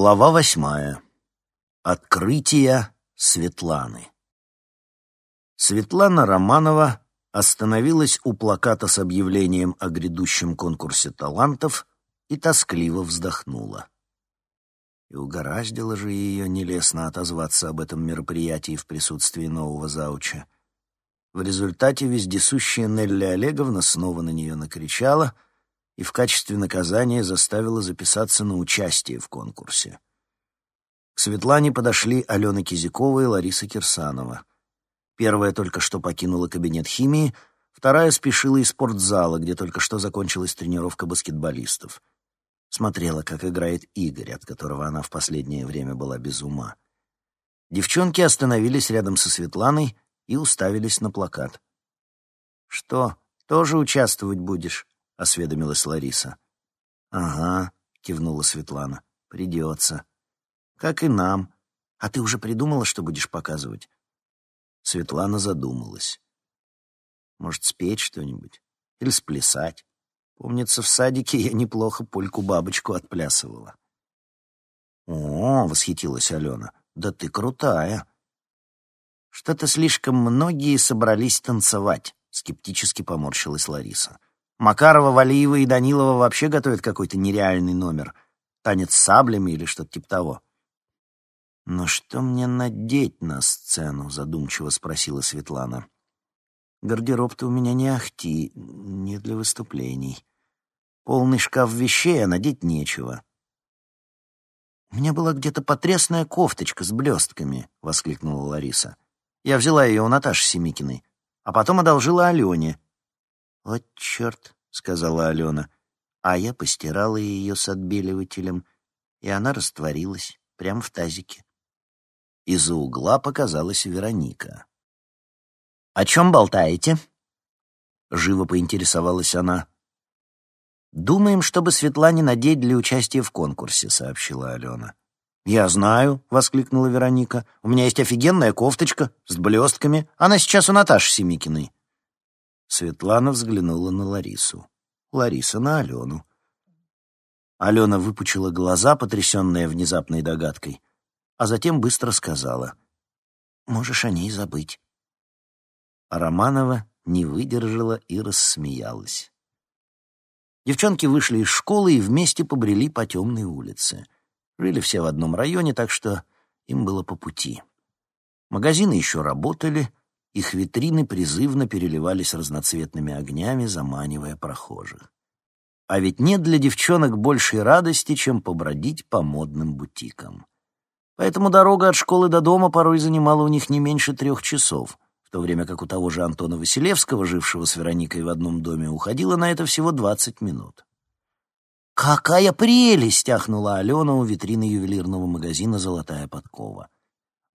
Глава восьмая. Открытие Светланы. Светлана Романова остановилась у плаката с объявлением о грядущем конкурсе талантов и тоскливо вздохнула. И угораздило же ее нелестно отозваться об этом мероприятии в присутствии нового зауча. В результате вездесущая Нелли Олеговна снова на нее накричала — и в качестве наказания заставила записаться на участие в конкурсе. К Светлане подошли Алена Кизякова и Лариса Кирсанова. Первая только что покинула кабинет химии, вторая спешила из спортзала, где только что закончилась тренировка баскетболистов. Смотрела, как играет Игорь, от которого она в последнее время была без ума. Девчонки остановились рядом со Светланой и уставились на плакат. «Что, тоже участвовать будешь?» — осведомилась Лариса. «Ага», — кивнула Светлана, — «придется». «Как и нам. А ты уже придумала, что будешь показывать?» Светлана задумалась. «Может, спеть что-нибудь? Или сплясать? Помнится, в садике я неплохо польку-бабочку отплясывала». «О, — восхитилась Алена, — да ты крутая!» «Что-то слишком многие собрались танцевать», — скептически поморщилась Лариса. Макарова, Валиева и Данилова вообще готовят какой-то нереальный номер. Танец с саблями или что-то типа того. «Но что мне надеть на сцену?» — задумчиво спросила Светлана. «Гардероб-то у меня не ахти, не для выступлений. Полный шкаф вещей, а надеть нечего». «У меня была где-то потрясная кофточка с блестками», — воскликнула Лариса. «Я взяла ее у Наташи Семикиной, а потом одолжила Алене. «Вот черт», — сказала Алена, а я постирала ее с отбеливателем, и она растворилась прямо в тазике. Из-за угла показалась Вероника. «О чем болтаете?» — живо поинтересовалась она. «Думаем, чтобы Светлане надеть для участия в конкурсе», — сообщила Алена. «Я знаю», — воскликнула Вероника. «У меня есть офигенная кофточка с блестками. Она сейчас у Наташи Семикиной». Светлана взглянула на Ларису. Лариса на Алену. Алена выпучила глаза, потрясенная внезапной догадкой, а затем быстро сказала. «Можешь о ней забыть». А Романова не выдержала и рассмеялась. Девчонки вышли из школы и вместе побрели по темной улице. Жили все в одном районе, так что им было по пути. Магазины еще работали, их витрины призывно переливались разноцветными огнями, заманивая прохожих. А ведь нет для девчонок большей радости, чем побродить по модным бутикам. Поэтому дорога от школы до дома порой занимала у них не меньше трех часов, в то время как у того же Антона Василевского, жившего с Вероникой в одном доме, уходило на это всего двадцать минут. «Какая прелесть!» — ахнула Алена у витрины ювелирного магазина «Золотая подкова»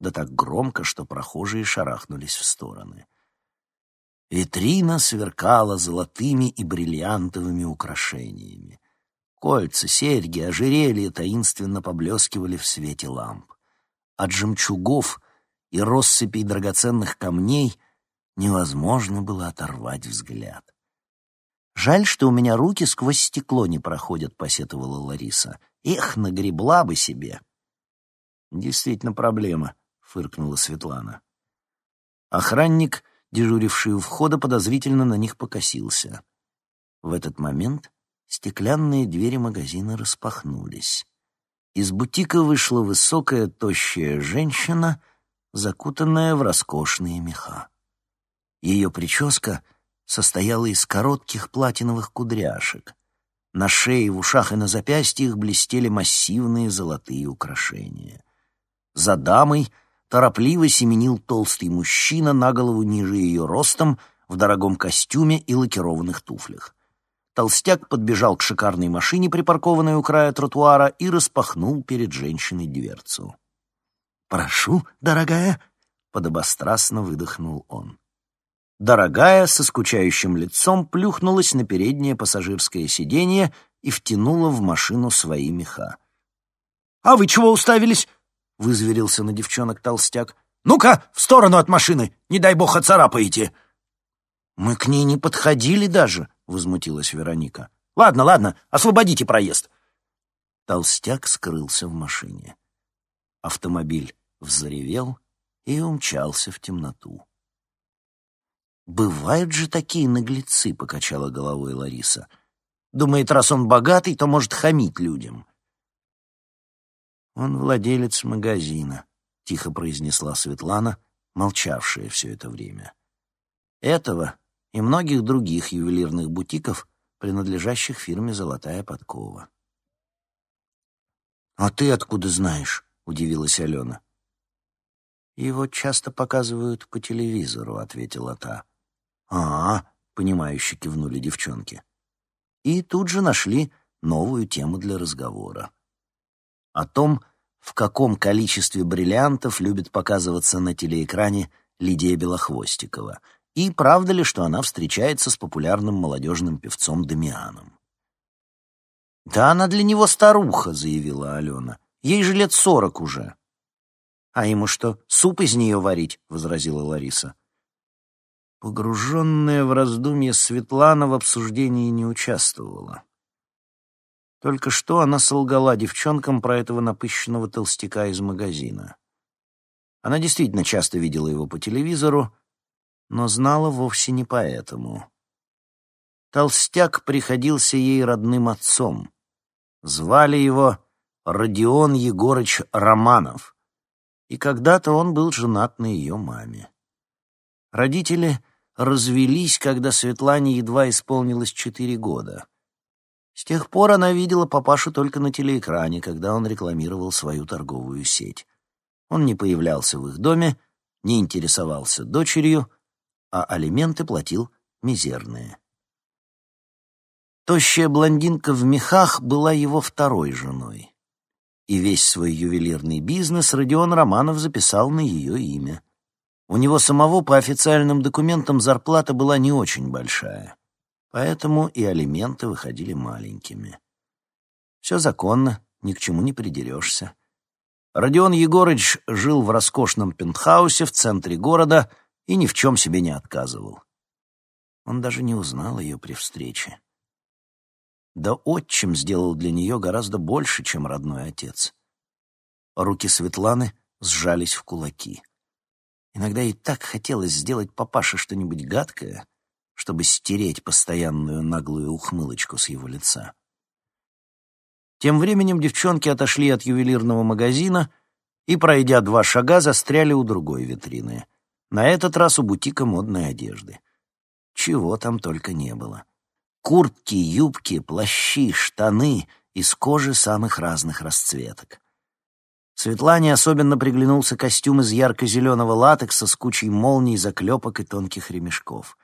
да так громко, что прохожие шарахнулись в стороны. Витрина сверкала золотыми и бриллиантовыми украшениями. Кольца, серьги, ожерелья таинственно поблескивали в свете ламп. От жемчугов и россыпей драгоценных камней невозможно было оторвать взгляд. «Жаль, что у меня руки сквозь стекло не проходят», — посетовала Лариса. «Эх, нагребла бы себе». «Действительно проблема», фыркнула Светлана. Охранник, дежуривший у входа, подозрительно на них покосился. В этот момент стеклянные двери магазина распахнулись. Из бутика вышла высокая, тощая женщина, закутанная в роскошные меха. Ее прическа состояла из коротких платиновых кудряшек. На шее, в ушах и на запястьях блестели массивные золотые украшения. За дамой — торопливо семенил толстый мужчина на голову ниже ее ростом в дорогом костюме и лакированных туфлях. Толстяк подбежал к шикарной машине, припаркованной у края тротуара, и распахнул перед женщиной дверцу. «Прошу, дорогая!» — подобострастно выдохнул он. Дорогая, со скучающим лицом, плюхнулась на переднее пассажирское сиденье и втянула в машину свои меха. «А вы чего уставились?» — вызверился на девчонок толстяк. «Ну-ка, в сторону от машины! Не дай бог оцарапаете!» «Мы к ней не подходили даже», — возмутилась Вероника. «Ладно, ладно, освободите проезд». Толстяк скрылся в машине. Автомобиль взревел и умчался в темноту. «Бывают же такие наглецы», — покачала головой Лариса. «Думает, раз он богатый, то может хамить людям». «Он владелец магазина», — тихо произнесла Светлана, молчавшая все это время. «Этого и многих других ювелирных бутиков, принадлежащих фирме «Золотая подкова». «А ты откуда знаешь?» — удивилась Алена. «Его часто показывают по телевизору», — ответила та. «А, — понимающе кивнули девчонки. И тут же нашли новую тему для разговора. О том, в каком количестве бриллиантов любит показываться на телеэкране Лидия Белохвостикова, и правда ли, что она встречается с популярным молодежным певцом Дамианом. «Да она для него старуха», — заявила Алена. «Ей же лет сорок уже». «А ему что, суп из нее варить?» — возразила Лариса. Погруженная в раздумье Светлана в обсуждении не участвовала. Только что она солгала девчонкам про этого напыщенного толстяка из магазина. Она действительно часто видела его по телевизору, но знала вовсе не поэтому. Толстяк приходился ей родным отцом. Звали его Родион Егорыч Романов, и когда-то он был женат на ее маме. Родители развелись, когда Светлане едва исполнилось четыре года. С тех пор она видела папашу только на телеэкране, когда он рекламировал свою торговую сеть. Он не появлялся в их доме, не интересовался дочерью, а алименты платил мизерные. Тощая блондинка в мехах была его второй женой. И весь свой ювелирный бизнес Родион Романов записал на ее имя. У него самого по официальным документам зарплата была не очень большая, поэтому и алименты выходили маленькими. Все законно, ни к чему не придерешься. Родион Егорыч жил в роскошном пентхаусе в центре города и ни в чем себе не отказывал. Он даже не узнал ее при встрече. Да отчим сделал для нее гораздо больше, чем родной отец. Руки Светланы сжались в кулаки. Иногда ей так хотелось сделать папаше что-нибудь гадкое, чтобы стереть постоянную наглую ухмылочку с его лица. Тем временем девчонки отошли от ювелирного магазина и, пройдя два шага, застряли у другой витрины. На этот раз у бутика модной одежды. Чего там только не было. Куртки, юбки, плащи, штаны из кожи самых разных расцветок. Светлане особенно приглянулся костюм из ярко-зеленого латекса с кучей молний, заклепок и тонких ремешков.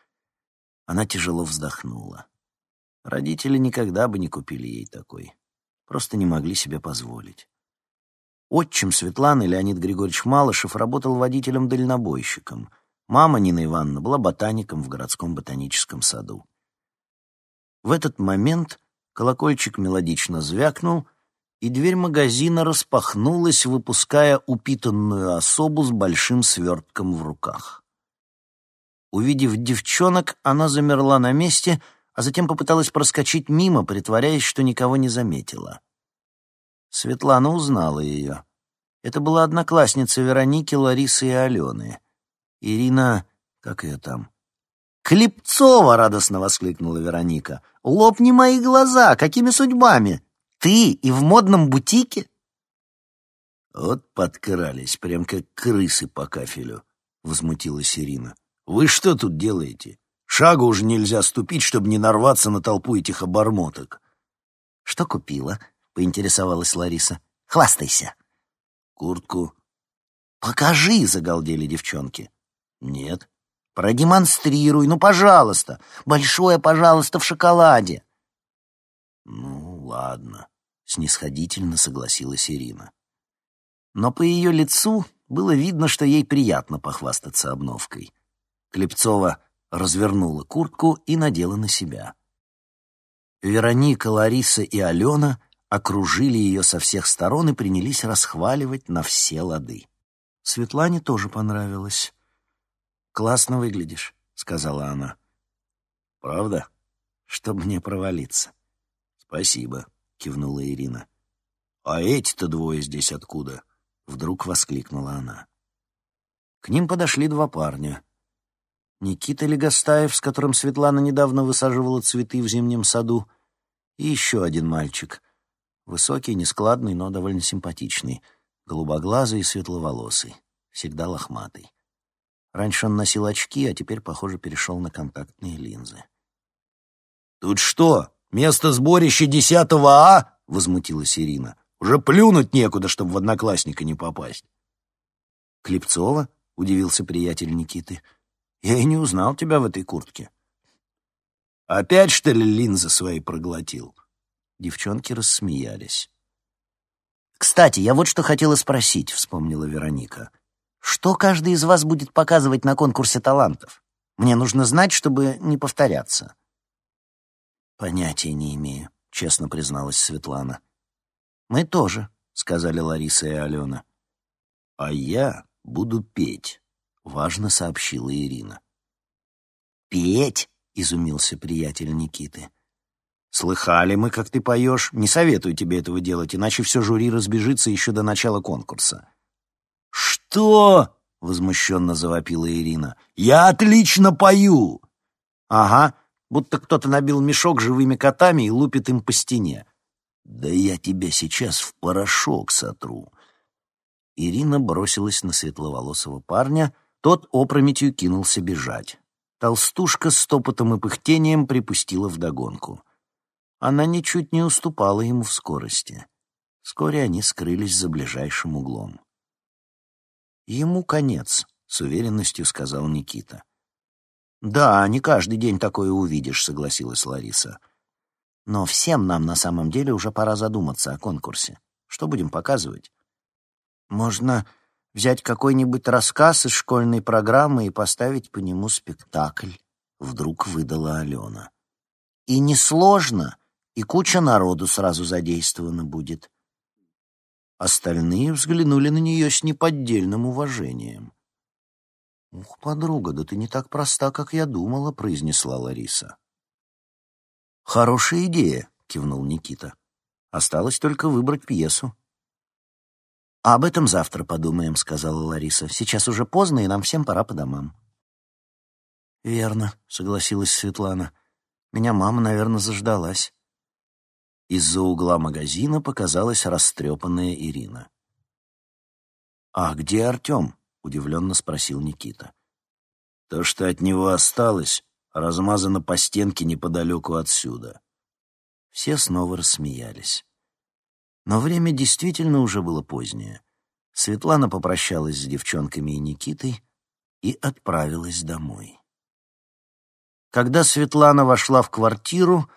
Она тяжело вздохнула. Родители никогда бы не купили ей такой. Просто не могли себе позволить. Отчим Светланы, Леонид Григорьевич Малышев, работал водителем-дальнобойщиком. Мама, Нина Ивановна, была ботаником в городском ботаническом саду. В этот момент колокольчик мелодично звякнул, и дверь магазина распахнулась, выпуская упитанную особу с большим свертком в руках. Увидев девчонок, она замерла на месте, а затем попыталась проскочить мимо, притворяясь, что никого не заметила. Светлана узнала ее. Это была одноклассница Вероники, Ларисы и Алены. Ирина... как ее там? «Клепцова!» — радостно воскликнула Вероника. «Лопни мои глаза! Какими судьбами? Ты и в модном бутике?» «Вот подкрались, прям как крысы по кафелю», — возмутилась Ирина. «Вы что тут делаете? Шагу уже нельзя ступить, чтобы не нарваться на толпу этих обормоток». «Что купила?» — поинтересовалась Лариса. «Хвастайся». «Куртку». «Покажи!» — загалдели девчонки. «Нет». Продемонстрируй, ну, пожалуйста. Большое пожалуйста в шоколаде. Ну, ладно, снисходительно согласилась Ирина. Но по ее лицу было видно, что ей приятно похвастаться обновкой. Клепцова развернула куртку и надела на себя. Вероника, Лариса и Алена окружили ее со всех сторон и принялись расхваливать на все лады. Светлане тоже понравилось. «Классно выглядишь», — сказала она. «Правда?» «Чтоб мне провалиться». «Спасибо», — кивнула Ирина. «А эти-то двое здесь откуда?» — вдруг воскликнула она. К ним подошли два парня. Никита Легостаев, с которым Светлана недавно высаживала цветы в зимнем саду, и еще один мальчик. Высокий, нескладный, но довольно симпатичный, голубоглазый и светловолосый, всегда лохматый. Раньше он носил очки, а теперь, похоже, перешел на контактные линзы. «Тут что, место сборища десятого А?» — возмутилась Ирина. «Уже плюнуть некуда, чтобы в одноклассника не попасть». «Клепцова?» — удивился приятель Никиты. «Я и не узнал тебя в этой куртке». «Опять, что ли, линзы свои проглотил?» Девчонки рассмеялись. «Кстати, я вот что хотела спросить», — вспомнила Вероника. «Что каждый из вас будет показывать на конкурсе талантов? Мне нужно знать, чтобы не повторяться». «Понятия не имею», — честно призналась Светлана. «Мы тоже», — сказали Лариса и Алена. «А я буду петь», — важно сообщила Ирина. «Петь?» — изумился приятель Никиты. «Слыхали мы, как ты поешь. Не советую тебе этого делать, иначе все жюри разбежится еще до начала конкурса». «Что?» — возмущенно завопила Ирина. «Я отлично пою!» «Ага, будто кто-то набил мешок живыми котами и лупит им по стене. «Да я тебя сейчас в порошок сотру!» Ирина бросилась на светловолосого парня, тот опрометью кинулся бежать. Толстушка с топотом и пыхтением припустила вдогонку. Она ничуть не уступала ему в скорости. Вскоре они скрылись за ближайшим углом. «Ему конец», — с уверенностью сказал Никита. «Да, не каждый день такое увидишь», — согласилась Лариса. «Но всем нам на самом деле уже пора задуматься о конкурсе. Что будем показывать?» «Можно взять какой-нибудь рассказ из школьной программы и поставить по нему спектакль», — вдруг выдала Алена. «И несложно, и куча народу сразу задействована будет». Остальные взглянули на нее с неподдельным уважением. «Ух, подруга, да ты не так проста, как я думала», — произнесла Лариса. «Хорошая идея», — кивнул Никита. «Осталось только выбрать пьесу». «А об этом завтра подумаем», — сказала Лариса. «Сейчас уже поздно, и нам всем пора по домам». «Верно», — согласилась Светлана. «Меня мама, наверное, заждалась». Из-за угла магазина показалась растрепанная Ирина. «А где Артем?» — удивленно спросил Никита. «То, что от него осталось, размазано по стенке неподалеку отсюда». Все снова рассмеялись. Но время действительно уже было позднее. Светлана попрощалась с девчонками и Никитой и отправилась домой. Когда Светлана вошла в квартиру,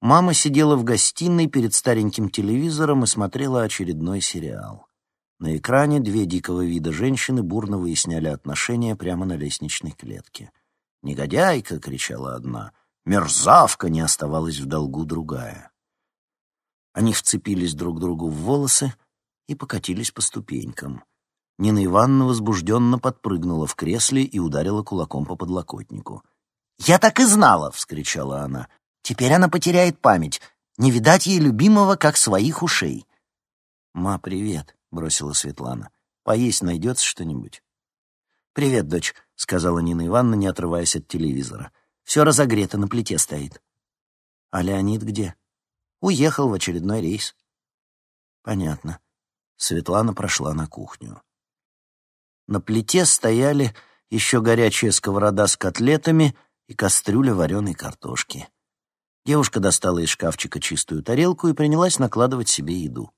мама сидела в гостиной перед стареньким телевизором и смотрела очередной сериал. На экране две дикого вида женщины бурно выясняли отношения прямо на лестничной клетке. «Негодяйка!» — кричала одна. «Мерзавка!» — не оставалась в долгу другая. Они вцепились друг другу в волосы и покатились по ступенькам. Нина Ивановна возбужденно подпрыгнула в кресле и ударила кулаком по подлокотнику. «Я так и знала!» — вскричала она. «Теперь она потеряет память. Не видать ей любимого, как своих ушей». «Ма, привет!» — бросила Светлана. «Поесть найдется что-нибудь?» «Привет, дочь», — сказала Нина Ивановна, не отрываясь от телевизора. «Все разогрето, на плите стоит». «А Леонид где?» «Уехал в очередной рейс». «Понятно». Светлана прошла на кухню. На плите стояли еще горячая сковорода с котлетами и кастрюля вареной картошки. Девушка достала из шкафчика чистую тарелку и принялась накладывать себе еду.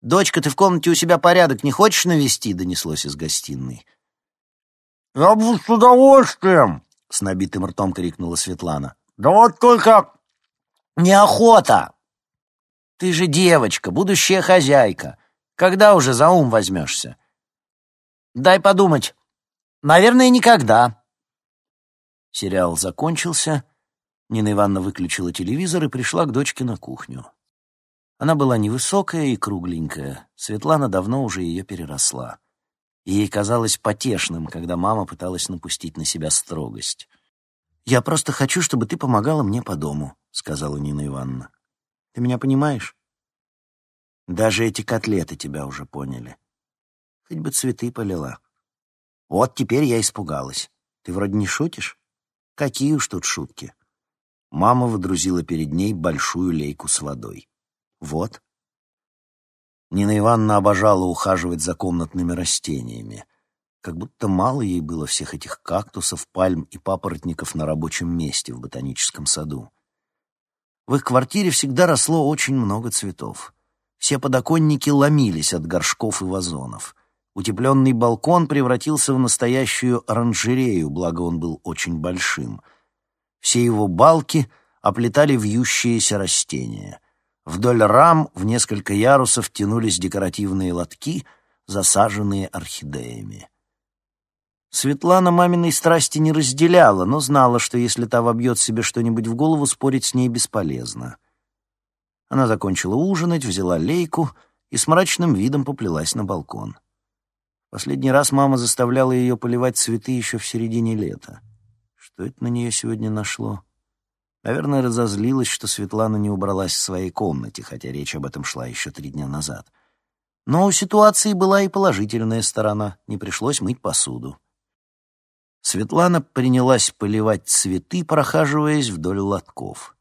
«Дочка, ты в комнате у себя порядок не хочешь навести?» — донеслось из гостиной. «Я буду с удовольствием!» — с набитым ртом крикнула Светлана. «Да вот только неохота! Ты же девочка, будущая хозяйка. Когда уже за ум возьмешься?» «Дай подумать. Наверное, никогда». Сериал закончился. Нина Ивановна выключила телевизор и пришла к дочке на кухню. Она была невысокая и кругленькая, Светлана давно уже ее переросла. ей казалось потешным, когда мама пыталась напустить на себя строгость. «Я просто хочу, чтобы ты помогала мне по дому», — сказала Нина Ивановна. «Ты меня понимаешь?» Даже эти котлеты тебя уже поняли. Хоть бы цветы полила. Вот теперь я испугалась. Ты вроде не шутишь? Какие уж тут шутки. Мама выдрузила перед ней большую лейку с водой. Вот. Нина Ивановна обожала ухаживать за комнатными растениями. Как будто мало ей было всех этих кактусов, пальм и папоротников на рабочем месте в ботаническом саду. В их квартире всегда росло очень много цветов. Все подоконники ломились от горшков и вазонов. Утепленный балкон превратился в настоящую оранжерею, благо он был очень большим. Все его балки оплетали вьющиеся растения. Вдоль рам в несколько ярусов тянулись декоративные лотки, засаженные орхидеями. Светлана маминой страсти не разделяла, но знала, что если та вобьет себе что-нибудь в голову, спорить с ней бесполезно. Она закончила ужинать, взяла лейку и с мрачным видом поплелась на балкон. Последний раз мама заставляла ее поливать цветы еще в середине лета. Что это на нее сегодня нашло? Наверное, разозлилась, что Светлана не убралась в своей комнате, хотя речь об этом шла еще три дня назад. Но у ситуации была и положительная сторона, не пришлось мыть посуду. Светлана принялась поливать цветы, прохаживаясь вдоль лотков.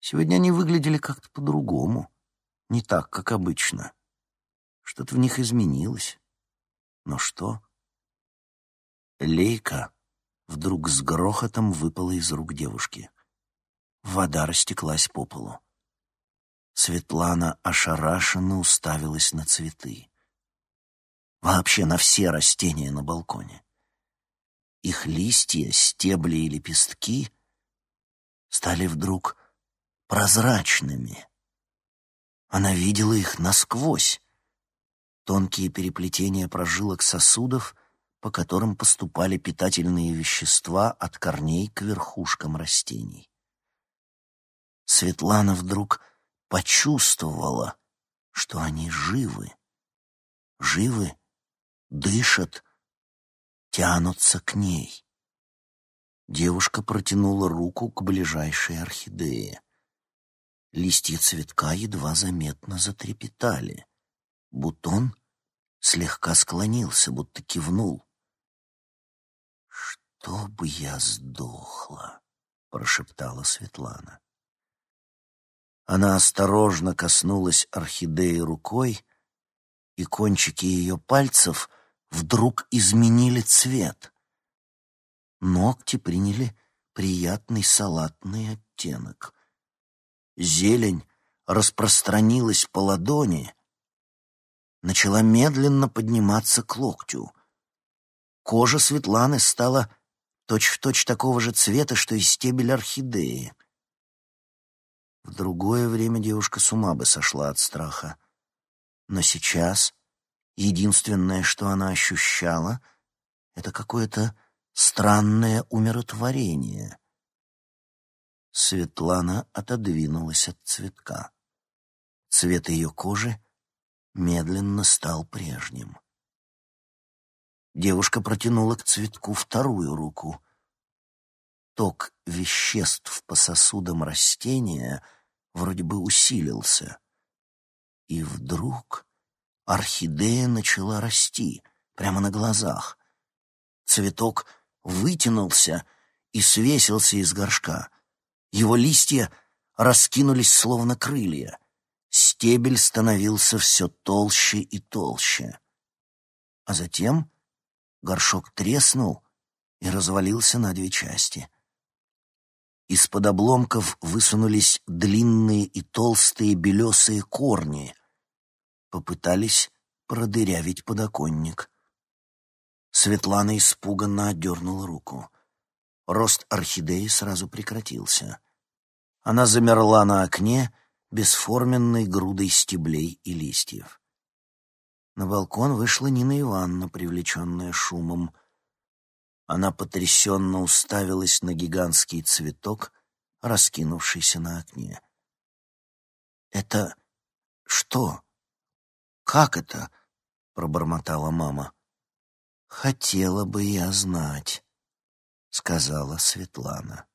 Сегодня они выглядели как-то по-другому, не так, как обычно. Что-то в них изменилось. Но что? Лейка вдруг с грохотом выпала из рук девушки. Вода растеклась по полу. Светлана ошарашенно уставилась на цветы. Вообще на все растения на балконе. Их листья, стебли и лепестки стали вдруг прозрачными. Она видела их насквозь. Тонкие переплетения прожилок сосудов, по которым поступали питательные вещества от корней к верхушкам растений. Светлана вдруг почувствовала, что они живы. Живы, дышат, тянутся к ней. Девушка протянула руку к ближайшей орхидее. Листья цветка едва заметно затрепетали. Бутон слегка склонился, будто кивнул. «Чтобы я сдохла!» — прошептала Светлана. Она осторожно коснулась орхидеи рукой, и кончики ее пальцев вдруг изменили цвет. Ногти приняли приятный салатный оттенок — Зелень распространилась по ладони, начала медленно подниматься к локтю. Кожа Светланы стала точь-в-точь точь такого же цвета, что и стебель орхидеи. В другое время девушка с ума бы сошла от страха. Но сейчас единственное, что она ощущала, это какое-то странное умиротворение. Светлана отодвинулась от цветка. Цвет ее кожи медленно стал прежним. Девушка протянула к цветку вторую руку. Ток веществ по сосудам растения вроде бы усилился. И вдруг орхидея начала расти прямо на глазах. Цветок вытянулся и свесился из горшка — его листья раскинулись словно крылья. Стебель становился все толще и толще. А затем горшок треснул и развалился на две части. Из-под обломков высунулись длинные и толстые белесые корни. Попытались продырявить подоконник. Светлана испуганно отдернула руку. Рост орхидеи сразу прекратился. Она замерла на окне бесформенной грудой стеблей и листьев. На балкон вышла Нина Ивановна, привлеченная шумом. Она потрясенно уставилась на гигантский цветок, раскинувшийся на окне. «Это что? Как это?» — пробормотала мама. «Хотела бы я знать», — сказала Светлана.